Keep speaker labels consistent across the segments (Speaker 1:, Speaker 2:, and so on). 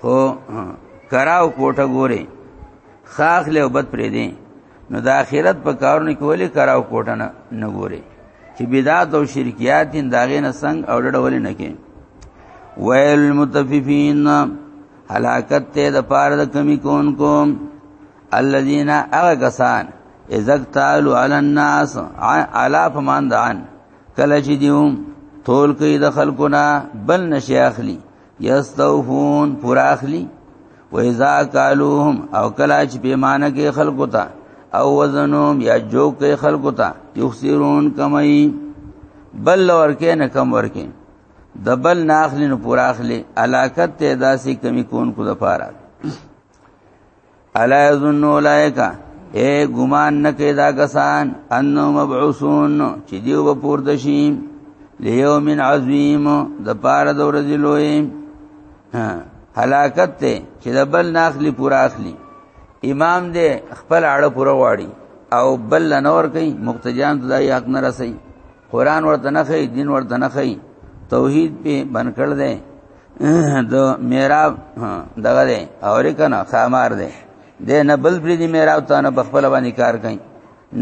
Speaker 1: خو کراو کوټه ګوري خاخ له وبد پرې دي نو د اخرت په کارونه کې ولې کراو کوټه نه نه ګوري چې بدعت او شرکیات دین داغه نه څنګه او ډډه ولې نه کې ویل متففین هلاکت ته د پاره د کمی کون کوم الذين اغسان اذا تعالوا على الناس علا فمان دعن کله چې دیو تول کوي د خلقنا بل نشي اخلي یستوفون پر اخلي و اذا قالوهم او کله چې پیمانه کې خلقو ته او وزنهم یا جو کې خلقو ته یخسرون کمای بل ورکه نه کم ورکه د بل ناخلی نو پورا اخلی علاقت ته داسې کمی کون کو د پاره الا یظن اولئک اے ګمان نکې دا کسان انو مبعوثون چې دیو به پورته شي لیوم عظیم د پاره د ورځې لوی هلاکت ته چې د بل ناخلی پورا اخلي امام دې خپل اړه پورا واړي او بل نور کوي مقتدیان ته دای حق نه رسي قران ورته نه خي دین ورته نه خي توحید په بن کړ دې د میراب دغه دې اور کنه خامار دې دې نه بل پری دې میراب ته نه بخپل باندې کار کوي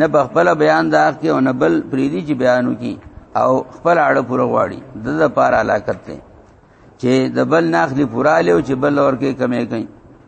Speaker 1: نه بخپل بیان دا کې او نه بل پری دې چې بیانو کی او خپل اړه پوره غواړي د د پار علاقت ته چې د بل ناخلی پوره لیو چې بل اور کې کمې کوي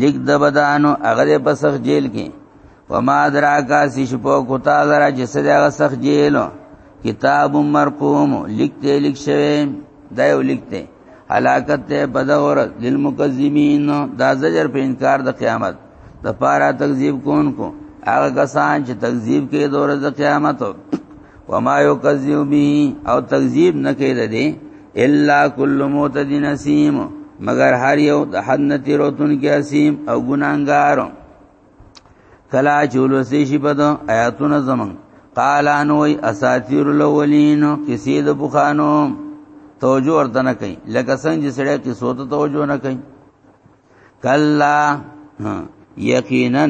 Speaker 1: لیک د بدانو هغه په سخ جیل کې وما دراکا سی شپو کوتا درا چې سره هغه سخ جیل کتاب مرقوم لیکته لیک شوی دا یو لیکته حلاکت ته بدور للمکذبین دا زجر په انکار د قیامت د پارا تکذیب کون کو هغه کسان چې تکذیب کوي د ورځې قیامت وما یکذب به او تکذیب نه کوي د دې الا کل معتد نسیم مگر هر یو د حد نه تیروتون کې اسیم او ګناګار کلا چولو سی شي په آیاتونه زمون قال انوي اساطیر الاولین کسی د بوخانو توجه ورته نه کوي لکه څنګه چې سړی کې سوته توجه نه کوي کلا یقینا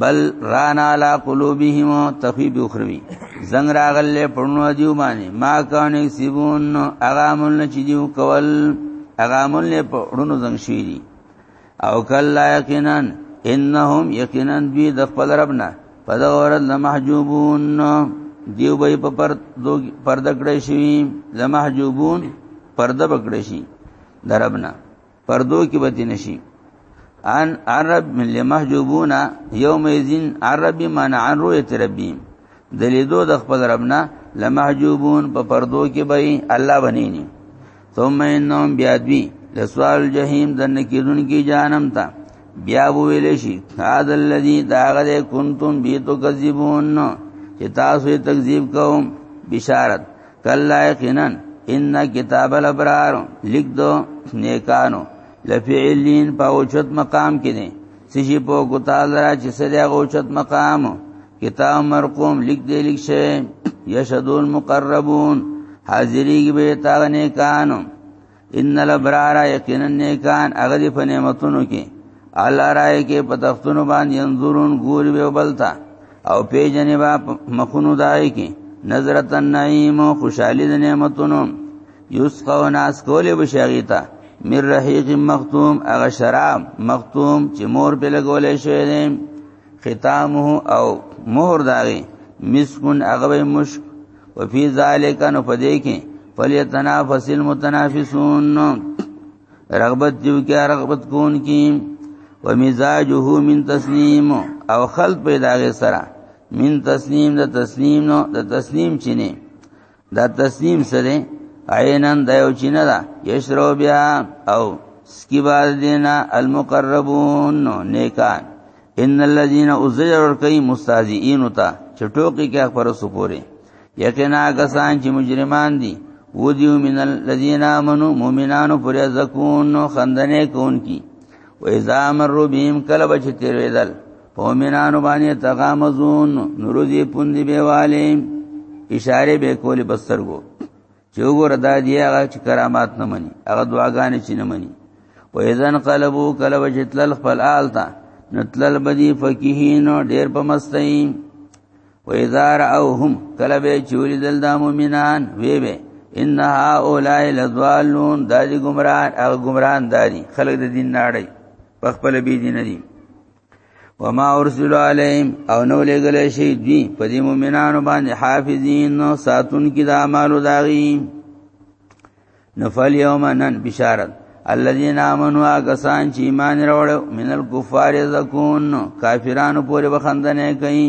Speaker 1: بل رانا علا قلوبهم تخیب اخروی زنگ راغل پرنو دیو مانی ما کانو سیبون اغامل نچی دیو کول اغامل نه پرنو زنگ شوی دی او کلا یقینا انهم یقینا دوی د خپل ربنا په دا ورځ لمحجوبون دیو به په پر پرده کړی شي لمحجوبون پرده پکړی شي دربنا پردو کې به نشي ان عرب من لمحجوبون یوم یذین عربی من عن رؤیت ربی د لیدو د خپل ربنا لمحجوبون په پردو کې به الله بنینی ثم انهم بیادوی لسوال جهنم دن کیدون کی جانم تا بیا ویل شي هاذ الذی داغه کنتم بی تو کذبون چې تاسو تکذیب کوم بشارت کلا یقینا ان کتاب الابرار لیک دو نیکانو لفعلین په اوچت مقام کې دي سشي په ګوتال را چې سړي اوچت مقام کتاب مرقوم لیک دی لیک شه یشهدون مقربون حاضری به تا نیکانو ان الابرار یقینا نیکان هغه دی په نعمتونو کې الله راي کې په تختونو باندې انظرون ګور به وبلتا او پیجنې با مخونو دای کې نظرت النعیم خوشحالی د نعمتونو یسقو ناس کولې بشریتا مر رحیق مختوم هغه شراب مختوم چې مور په لګولې شوی دی ختامه او مهر داغي مسکن هغه مشک وفي ذالک نو پدې کې فلیتنافس المتنافسون رغبت دیو کې رغبت کون کې ومزاجه من تسنیم او خلط پیدا غي سره من تسنیم د تسنیم نو د تسنیم چینه دا تسنیم سره عینن د یو چینه دا یشرو بیا او سکی باز دینا المقربون نیکان ان الذين ازجر ورکی مستهزئین تا چټوکی کې خبر سپوري یقینا کسان چې مجرمان دي و دیو من الذين امنوا مؤمنانو پر زکون خندنه کون کی و اذا مروا بهم کلب چې تیرېدل مؤمنانو باندې تغامزون نورځي پوندې به والي اشاره به کولی بسرګو چې وګوره دا دی هغه چې کرامات نه مني هغه دعاګانې چې نه مني و اذن قلبو کله وجتل خپل آلتا نتلل بدی فقیهین ډیر په مستای و اذا راوهم کله به چوری دل د مؤمنان وی به ان هؤلاء لضالون دای گمراه هغه گمراه داري خلک د دین ناړي په خپل بی دین دي وما ارسل علیهم او نو لګل شي دی په دې مؤمنانو باندې حافظین نو ساتون کې د اعمالو داغي نفل یوم نن بشارت الذين امنوا کسان چې ایمان راوړ من الكفار زکون کافرانو پورې بخندنه کوي